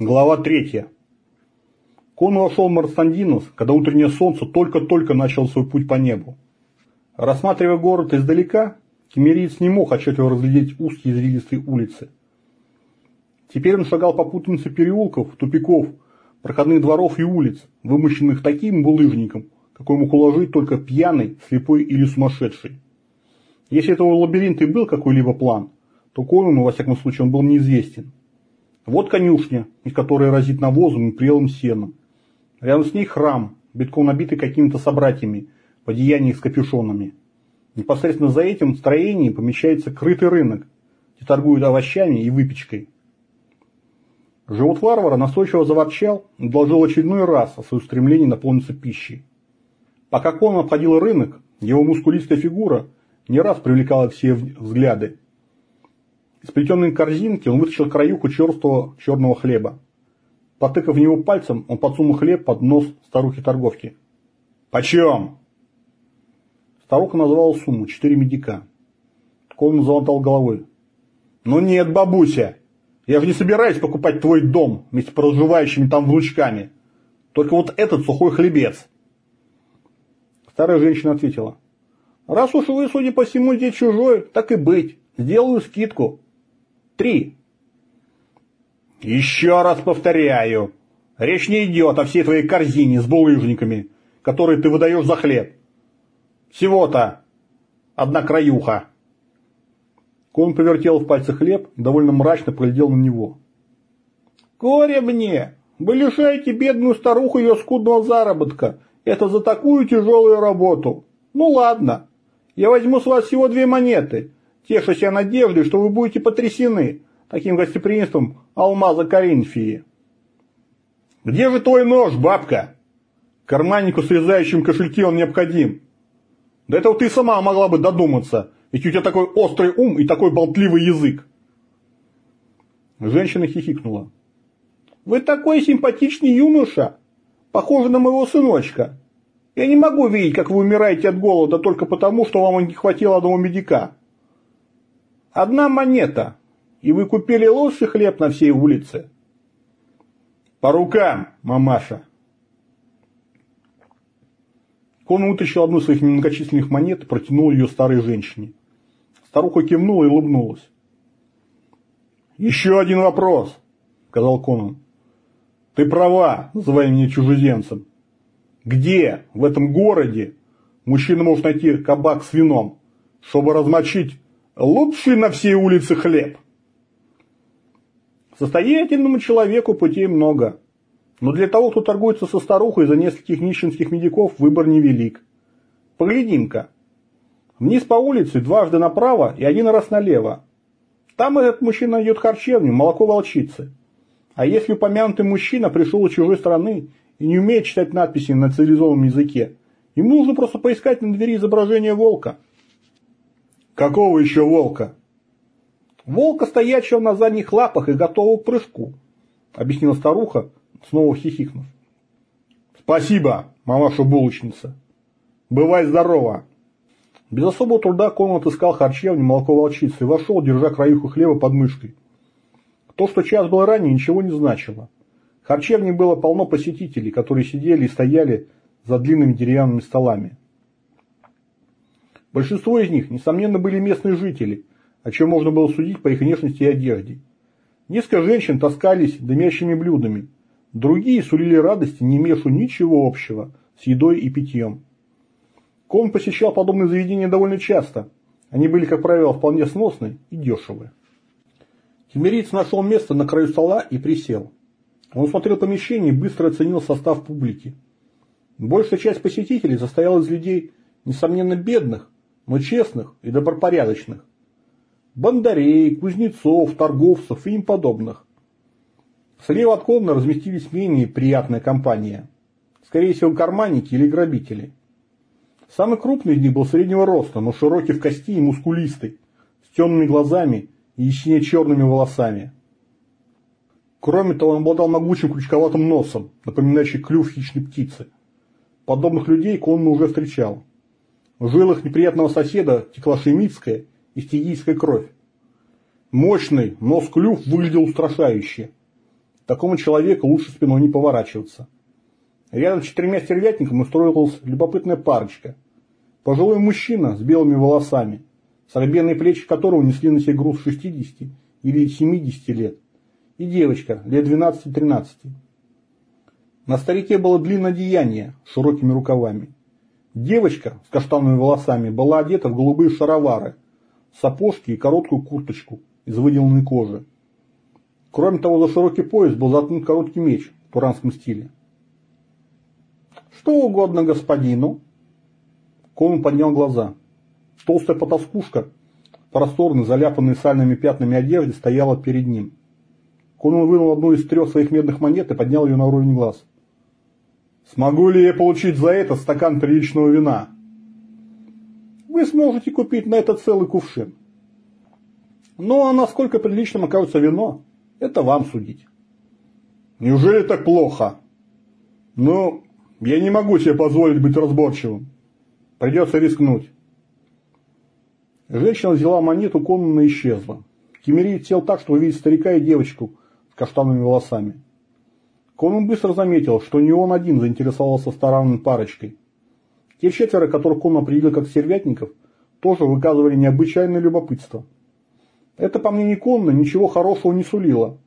Глава третья. Кон вошел в Марстандинус, когда утреннее солнце только-только начало свой путь по небу. Рассматривая город издалека, кемериец не мог отчетливо разглядеть узкие извилистые улицы. Теперь он шагал по путанице переулков, тупиков, проходных дворов и улиц, вымощенных таким булыжником, какой мог уложить только пьяный, слепой или сумасшедший. Если этого лабиринта и был какой-либо план, то Конуну, во всяком случае, он был неизвестен. Вот конюшня, из которой разит навозом и прелым сеном. Рядом с ней храм, битком набитый какими-то собратьями, в одеяниях с капюшонами. Непосредственно за этим строением помещается крытый рынок, где торгуют овощами и выпечкой. Живот варвара настойчиво заворчал и доложил очередной раз о своем стремлении наполниться пищей. Пока он обходил рынок, его мускулистая фигура не раз привлекала все взгляды. Из плетеной корзинки он вытащил краюху черстого черного хлеба. Потыкав в него пальцем, он подсунул хлеб под нос старухи-торговки. «Почем?» Старуха назвала сумму – четыре медика. Колин замотал головой. «Ну нет, бабуся, я же не собираюсь покупать твой дом вместе с проживающими там внучками. Только вот этот сухой хлебец». Старая женщина ответила. «Раз уж вы, судя по всему, здесь чужой, так и быть. Сделаю скидку. Три. Еще раз повторяю. Речь не идет о всей твоей корзине с булыжниками, которые ты выдаешь за хлеб. Всего-то одна краюха. Кон повертел в пальце хлеб и довольно мрачно поглядел на него. «Горе мне! Вы лишаете бедную старуху ее скудного заработка. Это за такую тяжелую работу. Ну ладно, я возьму с вас всего две монеты теша себя надеждой, что вы будете потрясены таким гостеприимством алмаза Коринфии. «Где же твой нож, бабка?» Карманнику, срезающим кошельки, он необходим. Да этого ты сама могла бы додуматься, ведь у тебя такой острый ум и такой болтливый язык. Женщина хихикнула. Вы такой симпатичный юноша, похожий на моего сыночка. Я не могу видеть, как вы умираете от голода только потому, что вам не хватило одного медика. Одна монета, и вы купили лучший хлеб на всей улице. По рукам, мамаша. Кон вытащил одну из своих немногочисленных монет и протянул ее старой женщине. Старуха кивнула и улыбнулась. «Еще один вопрос», — сказал Конан. «Ты права, называя меня чужеземцем. Где в этом городе мужчина может найти кабак с вином, чтобы размочить Лучший на всей улице хлеб. Состоятельному человеку путей много. Но для того, кто торгуется со старухой за нескольких нищенских медиков, выбор невелик. Поглядим-ка. Вниз по улице дважды направо и один раз налево. Там этот мужчина найдет харчевню, молоко волчицы. А если упомянутый мужчина пришел из чужой страны и не умеет читать надписи на цивилизованном языке, ему нужно просто поискать на двери изображение волка – Какого еще волка? Волка, стоящего на задних лапах и готового к прыжку, объяснила старуха, снова хихикнув. Спасибо, мамаша-булочница. Бывай здорова. Без особого труда Конан отыскал харчевню молоко волчицы и вошел, держа краюху хлеба под мышкой. То, что час был ранее, ничего не значило. Харчевне было полно посетителей, которые сидели и стояли за длинными деревянными столами. Большинство из них, несомненно, были местные жители, о чем можно было судить по их внешности и одежде. Несколько женщин таскались дымящими блюдами, другие сулили радости, не имевшую ничего общего с едой и питьем. Кон посещал подобные заведения довольно часто. Они были, как правило, вполне сносны и дешевые. Тимирийц нашел место на краю стола и присел. Он смотрел помещение и быстро оценил состав публики. Большая часть посетителей состояла из людей, несомненно, бедных, но честных и добропорядочных. Бандарей, кузнецов, торговцев и им подобных. Слева от Конна разместились менее приятная компания. Скорее всего, карманники или грабители. Самый крупный из них был среднего роста, но широкий в кости и мускулистый, с темными глазами и яснее черными волосами. Кроме того, он обладал могучим крючковатым носом, напоминающий клюв хищной птицы. Подобных людей Конна уже встречал. В жилах неприятного соседа текла шемитская и стигийская кровь. Мощный нос-клюв выглядел устрашающе. Такому человеку лучше спиной не поворачиваться. Рядом с четырьмя стервятниками устроилась любопытная парочка. Пожилой мужчина с белыми волосами, сорбенные плечи которого несли на себе груз 60 или 70 лет, и девочка лет 12-13. На старике было длинное одеяние с широкими рукавами. Девочка с каштановыми волосами была одета в голубые шаровары, сапожки и короткую курточку из выделанной кожи. Кроме того, за широкий пояс был заткнут короткий меч в туранском стиле. «Что угодно господину?» Конан поднял глаза. Толстая потаскушка, просторной, заляпанной сальными пятнами одежды, стояла перед ним. Конан вынул одну из трех своих медных монет и поднял ее на уровень глаз. «Смогу ли я получить за это стакан приличного вина?» «Вы сможете купить на это целый кувшин. Ну а насколько приличным окажется вино, это вам судить». «Неужели так плохо?» «Ну, я не могу себе позволить быть разборчивым. Придется рискнуть. Женщина взяла монету, Конана и исчезла. Кемерий сел так, что увидеть старика и девочку с каштановыми волосами. Конан быстро заметил, что не он один заинтересовался старанной парочкой. Те четверо, которых Конан определил как сервятников, тоже выказывали необычайное любопытство. Это, по мнению Конна, ничего хорошего не сулило.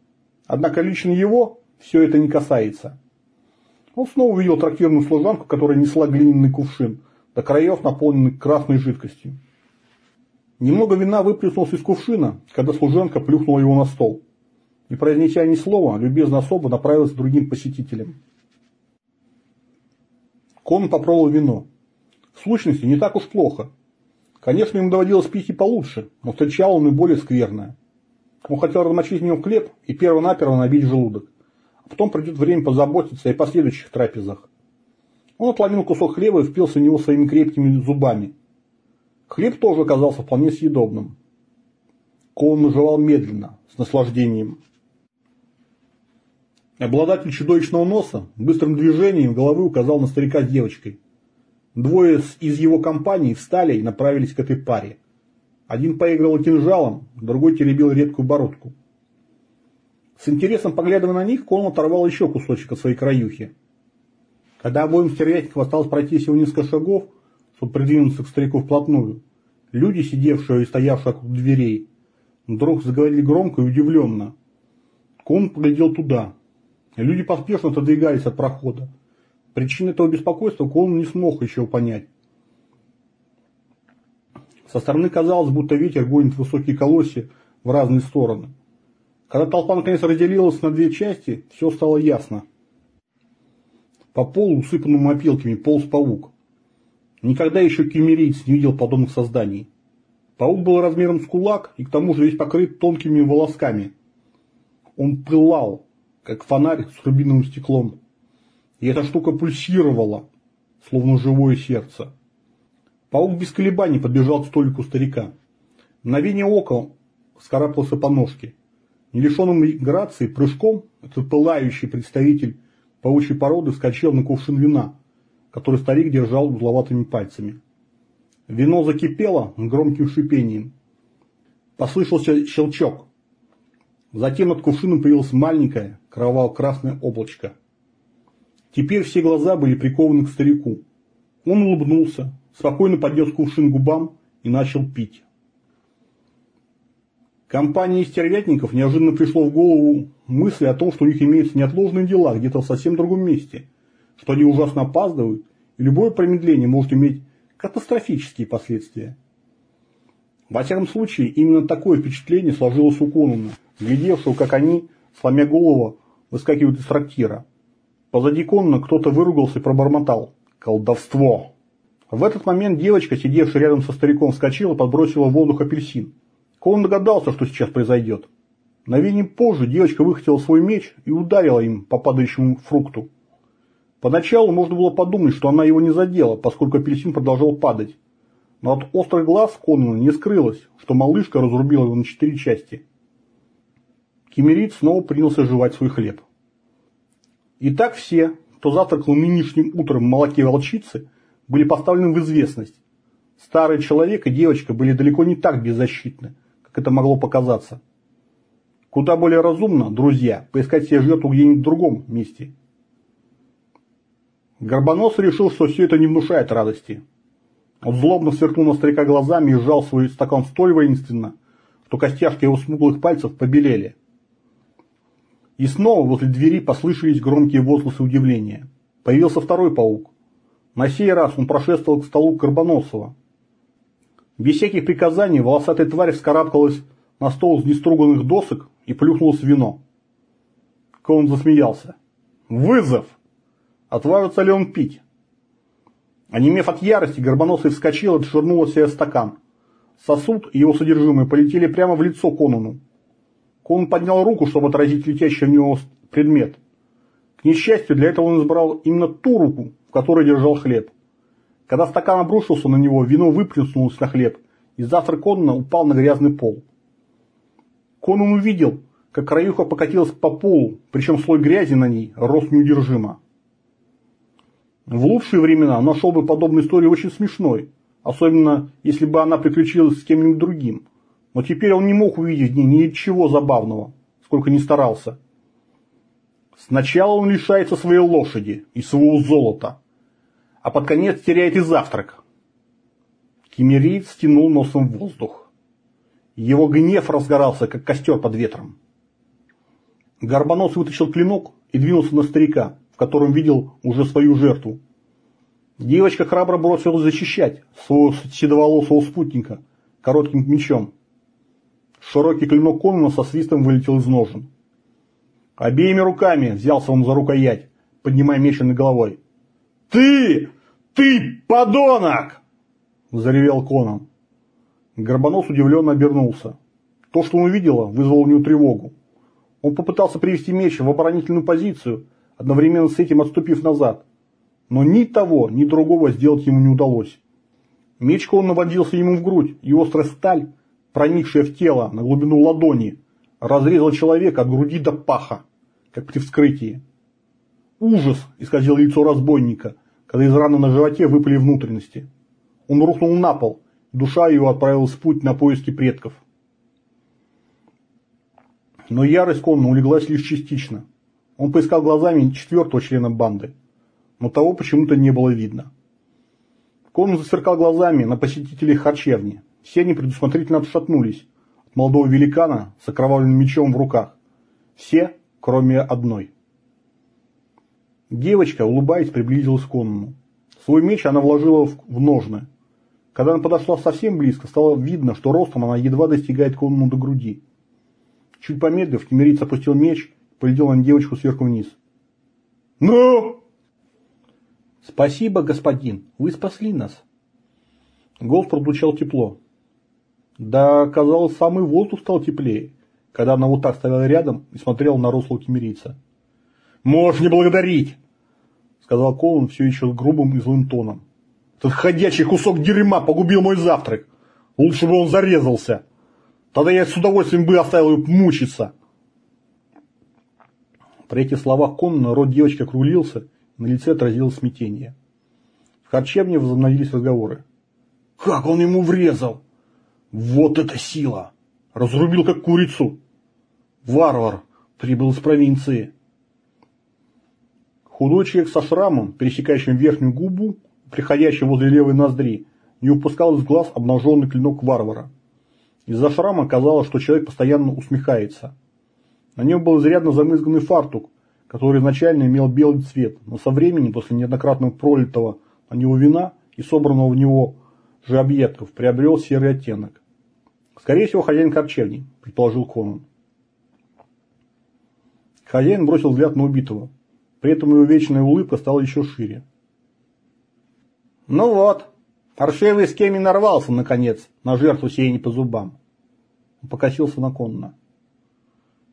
Однако лично его все это не касается. Он снова увидел трактирную служанку, которая несла глиняный кувшин, до краев наполненный красной жидкостью. Немного вина выплеснулся из кувшина, когда служанка плюхнула его на стол. Не произнеся ни слова, любезно особо направилась к другим посетителям. Кон попробовал вино. В сущности, не так уж плохо. Конечно, ему доводилось пить и получше, но встречал он и более скверное. Он хотел размочить в нем хлеб и перво-наперво набить желудок. А потом придет время позаботиться и о последующих трапезах. Он отломил кусок хлеба и впился в него своими крепкими зубами. Хлеб тоже оказался вполне съедобным. Коун наживал медленно, с наслаждением. Обладатель чудовищного носа быстрым движением головы указал на старика с девочкой. Двое из его компании встали и направились к этой паре. Один поигрывал кинжалом, другой теребил редкую бородку. С интересом поглядывая на них, Конан оторвал еще кусочек от своей краюхи. Когда обоим стервятникам осталось пройти всего несколько шагов, чтобы придвинуться к старику вплотную, люди, сидевшие и стоявшие около дверей, вдруг заговорили громко и удивленно. Кон поглядел туда. Люди поспешно отодвигались от прохода. Причины этого беспокойства Кон не смог еще понять. Со стороны казалось, будто ветер гонит высокие колосья в разные стороны. Когда толпа наконец разделилась на две части, все стало ясно. По полу, усыпанному опилками, полз паук. Никогда еще кемерийц не видел подобных созданий. Паук был размером с кулак и к тому же весь покрыт тонкими волосками. Он пылал, как фонарь с рубиновым стеклом. И эта штука пульсировала, словно живое сердце. Паук без колебаний подбежал к столику старика. Мгновение ока скарабкался по ножке. Не лишенным грации, прыжком, этот пылающий представитель паучьей породы вскочил на кувшин вина, который старик держал узловатыми пальцами. Вино закипело громким шипением. Послышался щелчок. Затем над кувшином появилось маленькое кроваво-красное облачко. Теперь все глаза были прикованы к старику. Он улыбнулся, спокойно поднес кувшин губам и начал пить. Компании стервятников неожиданно пришло в голову мысль о том, что у них имеются неотложные дела где-то в совсем другом месте, что они ужасно опаздывают, и любое промедление может иметь катастрофические последствия. Во всяком случае, именно такое впечатление сложилось у Конана, глядевшего, как они, сломя голову, выскакивают из трактира. Позади Конана кто-то выругался и пробормотал. «Колдовство!» В этот момент девочка, сидевшая рядом со стариком, вскочила и подбросила в воздух апельсин. Коун догадался, что сейчас произойдет. Мгновением позже девочка выхватила свой меч и ударила им по падающему фрукту. Поначалу можно было подумать, что она его не задела, поскольку апельсин продолжал падать. Но от острых глаз Конана не скрылось, что малышка разрубила его на четыре части. Кемерит снова принялся жевать свой хлеб. И так все, кто завтракал нынешним утром в молоке волчицы, были поставлены в известность. Старый человек и девочка были далеко не так беззащитны, как это могло показаться. Куда более разумно, друзья, поискать себе жертву где-нибудь в другом месте. Горбонос решил, что все это не внушает радости. Он злобно сверкнул на старика глазами и сжал свой стакан столь воинственно, что костяшки его смуглых пальцев побелели. И снова возле двери послышались громкие возгласы удивления. Появился второй паук. На сей раз он прошествовал к столу Горбоносова. Без всяких приказаний волосатая тварь вскарабкалась на стол из неструганных досок и плюхнулась в вино. Коун засмеялся. «Вызов! Отважится ли он пить?» Онемев от ярости, Горбоносый вскочил и отшвырнул от себя стакан. Сосуд и его содержимое полетели прямо в лицо Конуну. Конун поднял руку, чтобы отразить летящий в него предмет. К несчастью, для этого он избрал именно ту руку, в которой держал хлеб. Когда стакан обрушился на него, вино выплеснулось на хлеб, и завтрак Конуна упал на грязный пол. Конун увидел, как краюха покатилась по полу, причем слой грязи на ней рос неудержимо. В лучшие времена он нашел бы подобную историю очень смешной, особенно если бы она приключилась с кем-нибудь другим. Но теперь он не мог увидеть в ней ничего забавного, сколько ни старался. Сначала он лишается своей лошади и своего золота, а под конец теряет и завтрак. Кемериец стянул носом в воздух. Его гнев разгорался, как костер под ветром. Горбонос вытащил клинок и двинулся на старика, в котором видел уже свою жертву. Девочка храбро бросилась защищать своего седоволосого спутника коротким мечом. Широкий клинок Конана со свистом вылетел из ножен. Обеими руками взялся он за рукоять, поднимая меч головой. «Ты! Ты, подонок!» – заревел Конан. Горбонос удивленно обернулся. То, что он увидел, вызвало у него тревогу. Он попытался привести меч в оборонительную позицию – одновременно с этим отступив назад. Но ни того, ни другого сделать ему не удалось. Меч он наводился ему в грудь, и острая сталь, проникшая в тело на глубину ладони, разрезала человека от груди до паха, как при вскрытии. Ужас исказил лицо разбойника, когда из раны на животе выпали внутренности. Он рухнул на пол, душа его отправилась в путь на поиски предков. Но ярость Конна улеглась лишь частично – он поискал глазами четвертого члена банды, но того почему-то не было видно. Конун засверкал глазами на посетителей харчевни. Все они предусмотрительно отшатнулись от молодого великана с окровавленным мечом в руках. Все, кроме одной. Девочка, улыбаясь, приблизилась к Конуну. Свой меч она вложила в ножны. Когда она подошла совсем близко, стало видно, что ростом она едва достигает Конуну до груди. Чуть помедлив, Кемериц опустил меч Полетел на девочку сверху вниз. «Ну!» «Спасибо, господин, вы спасли нас». Голос прозвучал тепло. Да, казалось, самый воздух стал теплее, когда она вот так стояла рядом и смотрела на рослого кемерийца. «Можешь не благодарить!» сказал Колин все еще грубым и злым тоном. «Этот ходячий кусок дерьма погубил мой завтрак. Лучше бы он зарезался. Тогда я с удовольствием бы оставил его мучиться». При этих словах Конана рот девочки округлился, на лице отразилось смятение. В харчевне возобновились разговоры. «Как он ему врезал! Вот это сила! Разрубил как курицу! Варвар! Прибыл из провинции!» Худой человек со шрамом, пересекающим верхнюю губу, приходящим возле левой ноздри, не упускал из глаз обнаженный клинок варвара. Из-за шрама казалось, что человек постоянно усмехается – на нем был изрядно замызганный фартук, который изначально имел белый цвет, но со временем, после неоднократно пролитого на него вина и собранного в него же объедков, приобрел серый оттенок. Скорее всего, хозяин корчевни, предположил Конан. Хозяин бросил взгляд на убитого. При этом его вечная улыбка стала еще шире. «Ну вот, паршивый с кем и нарвался, наконец, на жертву сей по зубам». Он покосился на Конна.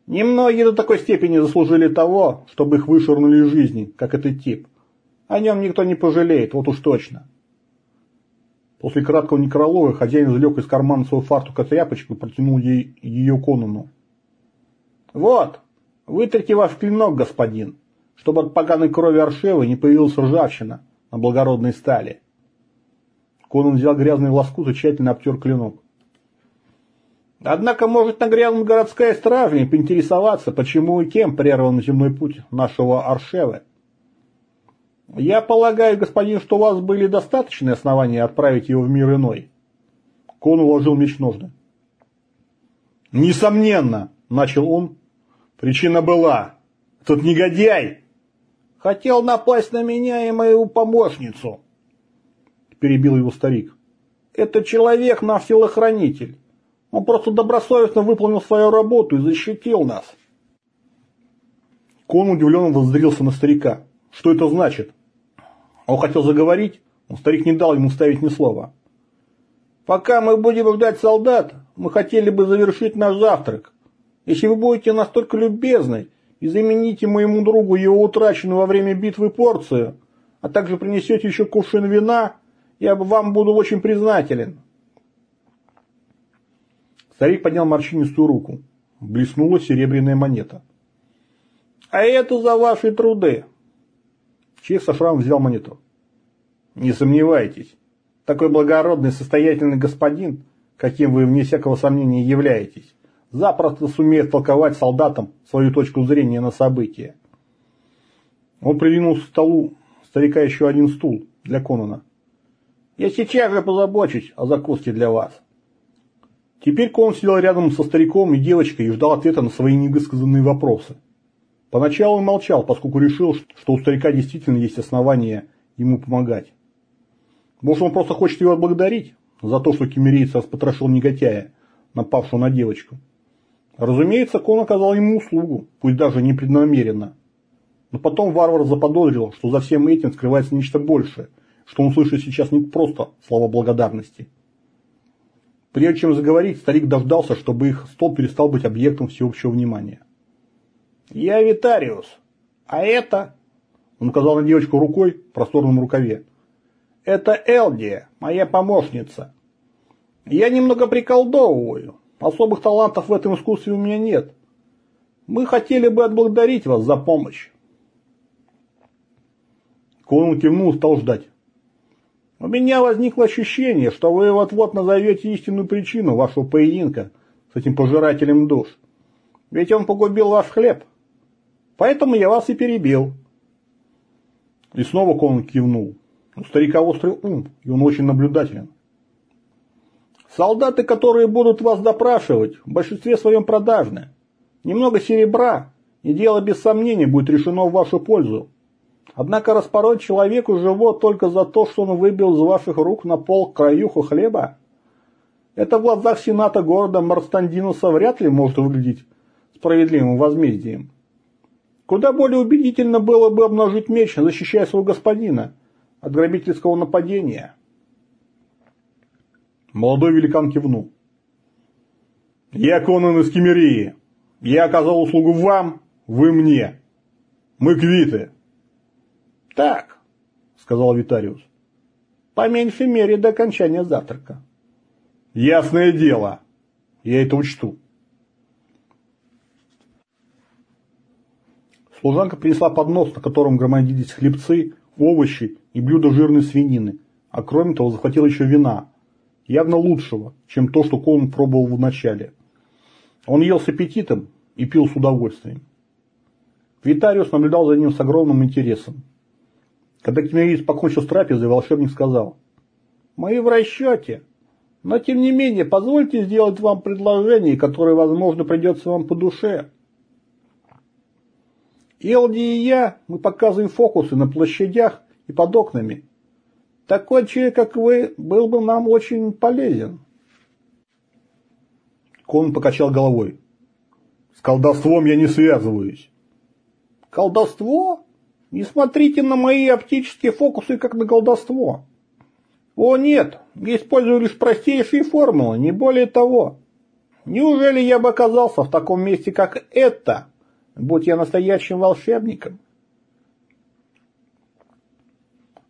Немногие до такой степени заслужили того, чтобы их вышвырнули из жизни, как этот тип. О нем никто не пожалеет, вот уж точно. После краткого некролога хозяин извлек из кармана свою фартука тряпочку и протянул ей ее Конану. «Вот, вытрите ваш клинок, господин, чтобы от поганой крови Аршевы не появилась ржавчина на благородной стали». Конан взял грязный лоскут и тщательно обтер клинок. Однако может нагрянуть городская стража и поинтересоваться, почему и кем прерван земной путь нашего Аршевы. Я полагаю, господин, что у вас были достаточные основания отправить его в мир иной. Кон уложил меч ножны. Несомненно, начал он. Причина была. Тот негодяй хотел напасть на меня и мою помощницу. Перебил его старик. Это человек наш телохранитель. Он просто добросовестно выполнил свою работу и защитил нас. Кон удивленно воззрился на старика. Что это значит? Он хотел заговорить, но старик не дал ему ставить ни слова. Пока мы будем ждать солдат, мы хотели бы завершить наш завтрак. Если вы будете настолько любезны и замените моему другу его утраченную во время битвы порцию, а также принесете еще кувшин вина, я вам буду очень признателен. Старик поднял морщинистую руку. Блеснула серебряная монета. А это за ваши труды. Со шрамом взял монету. Не сомневайтесь, такой благородный состоятельный господин, каким вы вне всякого сомнения являетесь, запросто сумеет толковать солдатам свою точку зрения на события. Он придвинул к столу старика еще один стул для Конона. Я сейчас же позабочусь о закуске для вас. Теперь Конан сидел рядом со стариком и девочкой и ждал ответа на свои невысказанные вопросы. Поначалу он молчал, поскольку решил, что у старика действительно есть основания ему помогать. Может, он просто хочет его отблагодарить за то, что кемерийц распотрошил негодяя, напавшего на девочку. Разумеется, Кон оказал ему услугу, пусть даже непреднамеренно. Но потом варвар заподозрил, что за всем этим скрывается нечто большее, что он слышит сейчас не просто слова благодарности. Прежде чем заговорить, старик дождался, чтобы их стол перестал быть объектом всеобщего внимания. «Я Витариус. А это...» Он указал на девочку рукой в просторном рукаве. «Это Элдия, моя помощница. Я немного приколдовываю. Особых талантов в этом искусстве у меня нет. Мы хотели бы отблагодарить вас за помощь». Конан кивнул и стал ждать. «У меня возникло ощущение, что вы вот-вот назовете истинную причину вашего поединка с этим пожирателем душ. Ведь он погубил ваш хлеб». Поэтому я вас и перебил. И снова Конан кивнул. У старика острый ум, и он очень наблюдателен. Солдаты, которые будут вас допрашивать, в большинстве своем продажны. Немного серебра, и дело без сомнения будет решено в вашу пользу. Однако распороть человеку живот только за то, что он выбил из ваших рук на пол краюху хлеба, это в глазах сената города Марстандинуса вряд ли может выглядеть справедливым возмездием. Куда более убедительно было бы обнажить меч, защищая своего господина от грабительского нападения. Молодой великан кивнул. «Я Конан из Кемерии. Я оказал услугу вам, вы мне. Мы квиты». «Так», — сказал Витариус. «По меньшей мере до окончания завтрака». «Ясное дело. Я это учту». Служанка принесла поднос, на котором громоздились хлебцы, овощи и блюда жирной свинины, а кроме того захватила еще вина, явно лучшего, чем то, что Колм пробовал в начале. Он ел с аппетитом и пил с удовольствием. Витариус наблюдал за ним с огромным интересом. Когда Кемериец покончил с трапезой, волшебник сказал, «Мы в расчете, но тем не менее позвольте сделать вам предложение, которое, возможно, придется вам по душе». Элди и я, мы показываем фокусы на площадях и под окнами. Такой человек, как вы, был бы нам очень полезен. Кон покачал головой. С колдовством я не связываюсь. Колдовство? Не смотрите на мои оптические фокусы, как на колдовство. О нет, я использую лишь простейшие формулы, не более того. Неужели я бы оказался в таком месте, как это, будь я настоящим волшебником.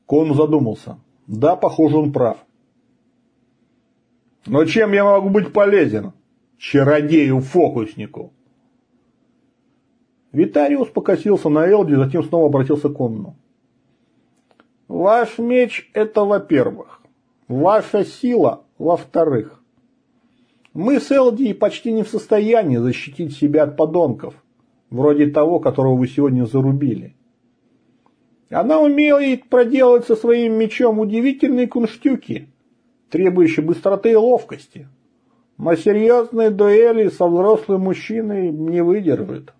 Кон задумался. Да, похоже, он прав. Но чем я могу быть полезен? Чародею-фокуснику. Витариус покосился на Элди, затем снова обратился к Конну. Ваш меч – это во-первых. Ваша сила – во-вторых. Мы с Элди почти не в состоянии защитить себя от подонков, вроде того, которого вы сегодня зарубили. Она умеет проделать со своим мечом удивительные кунштюки, требующие быстроты и ловкости. Но серьезные дуэли со взрослым мужчиной не выдержит.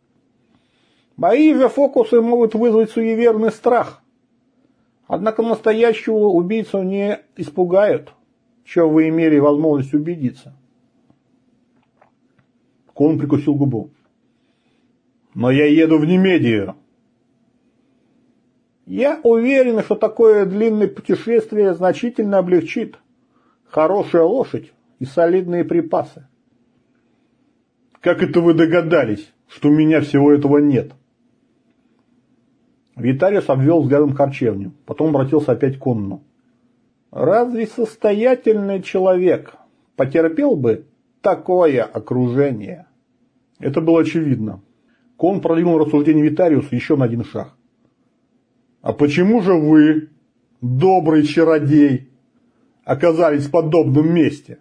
Мои же фокусы могут вызвать суеверный страх. Однако настоящего убийцу не испугают, чем вы имели возможность убедиться. Кон прикусил губу. Но я еду в Немедию. Я уверен, что такое длинное путешествие значительно облегчит. Хорошая лошадь и солидные припасы. Как это вы догадались, что у меня всего этого нет? Виталиус обвел взглядом харчевню, потом обратился опять к Конну. Разве состоятельный человек потерпел бы такое окружение? Это было очевидно. Кон продвинул рассуждение Витариуса еще на один шаг. А почему же вы, добрый чародей, оказались в подобном месте?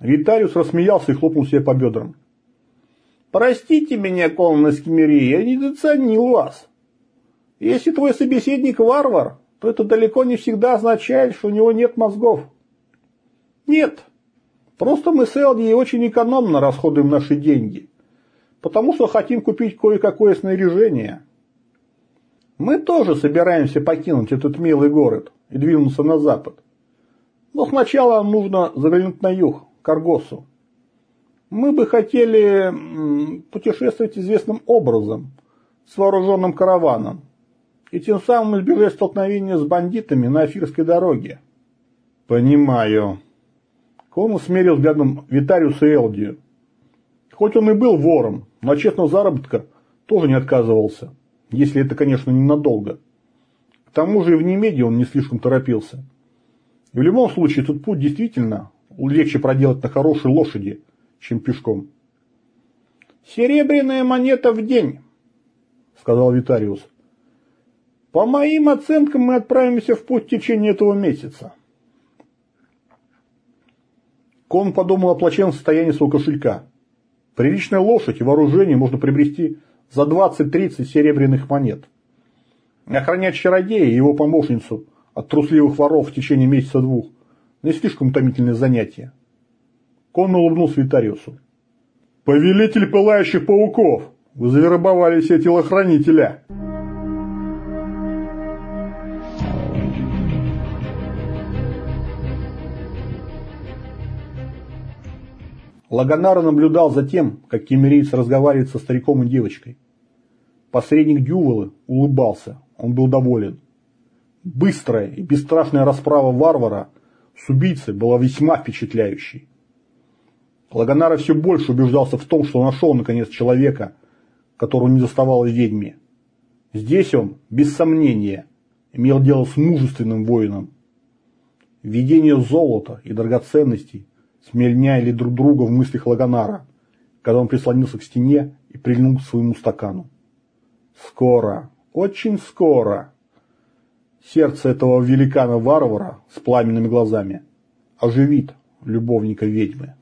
Витариус рассмеялся и хлопнул себе по бедрам. Простите меня, Колон Эскимери, я недооценил вас. Если твой собеседник варвар, то это далеко не всегда означает, что у него нет мозгов. Нет. Просто мы с Элди очень экономно расходуем наши деньги. Потому что хотим купить кое-какое снаряжение. Мы тоже собираемся покинуть этот милый город и двинуться на запад. Но сначала нужно заглянуть на юг, к Аргосу мы бы хотели путешествовать известным образом, с вооруженным караваном, и тем самым избежать столкновения с бандитами на Афирской дороге. Понимаю. Кому смерил взглядом Витариуса и Элдию. Хоть он и был вором, но честного заработка тоже не отказывался, если это, конечно, ненадолго. К тому же и в Немеде он не слишком торопился. И в любом случае, этот путь действительно легче проделать на хорошей лошади – чем пешком. «Серебряная монета в день», — сказал Витариус. «По моим оценкам мы отправимся в путь в течение этого месяца». Кон подумал о плачевном состоянии своего кошелька. Приличная лошадь и вооружение можно приобрести за 20-30 серебряных монет. Охранять чародея и его помощницу от трусливых воров в течение месяца-двух – не слишком утомительное занятие. Кон улыбнулся Витариусу. «Повелитель пылающих пауков! Вы завербовали все телохранителя!» Лагонара наблюдал за тем, как кемерийц разговаривает со стариком и девочкой. Посредник Дювалы улыбался, он был доволен. Быстрая и бесстрашная расправа варвара с убийцей была весьма впечатляющей. Лагонара все больше убеждался в том, что нашел наконец человека, которого не заставал в ведьме. Здесь он, без сомнения, имел дело с мужественным воином. Видение золота и драгоценностей смельняли друг друга в мыслях Лагонара, когда он прислонился к стене и прильнул к своему стакану. Скоро, очень скоро, сердце этого великана-варвара с пламенными глазами оживит любовника ведьмы.